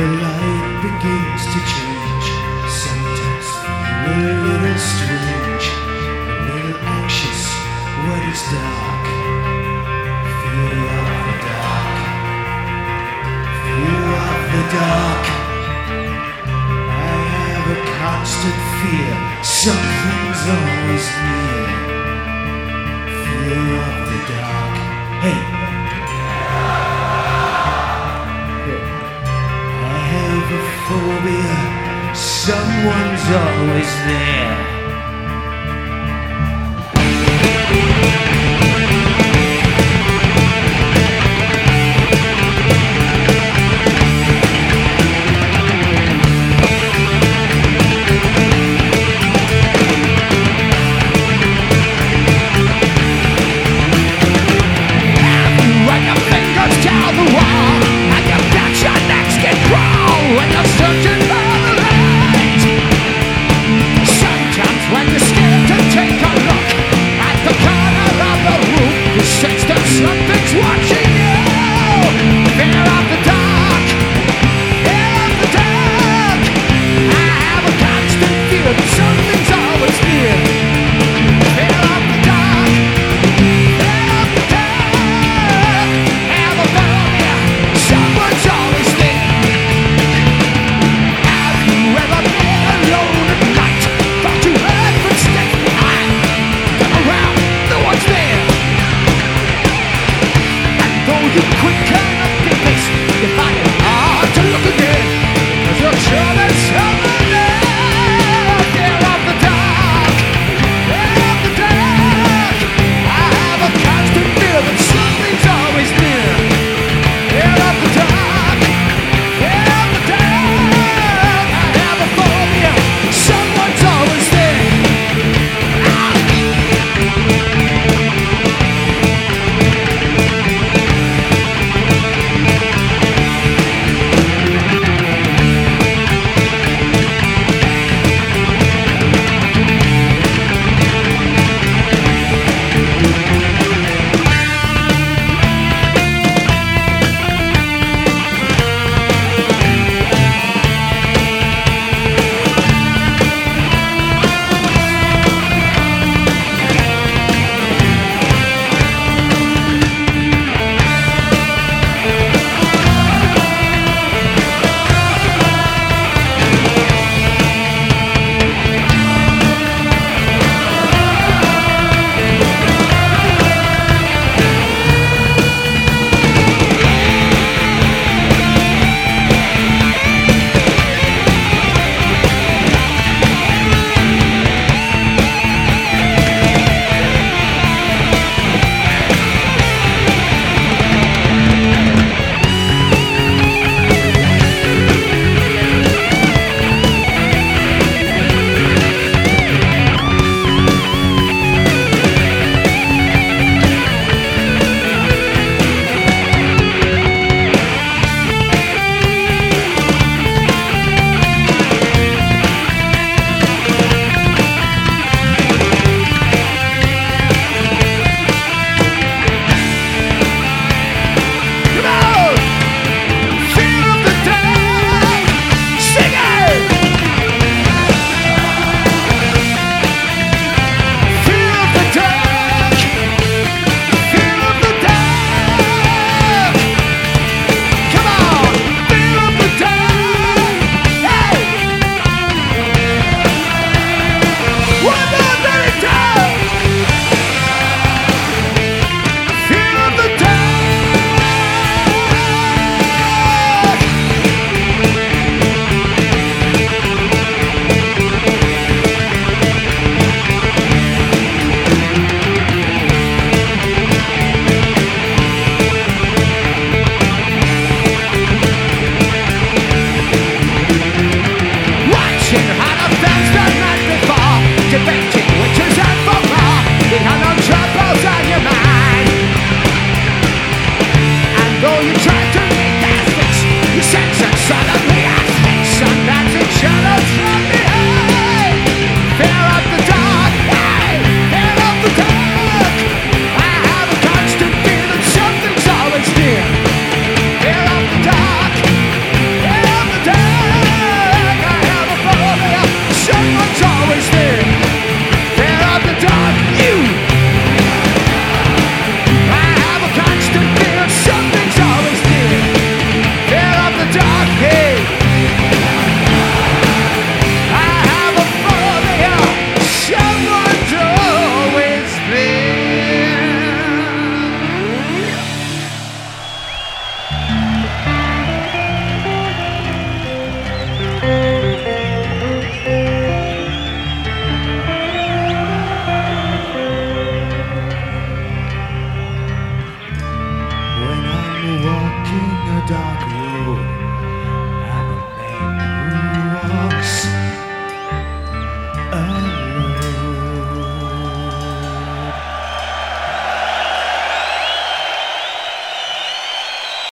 the light begins to change, sometimes feel a little strange, a little anxious when it's dark. Fear of the dark, fear of the dark. I have a constant fear, something's always near. Someone's always there.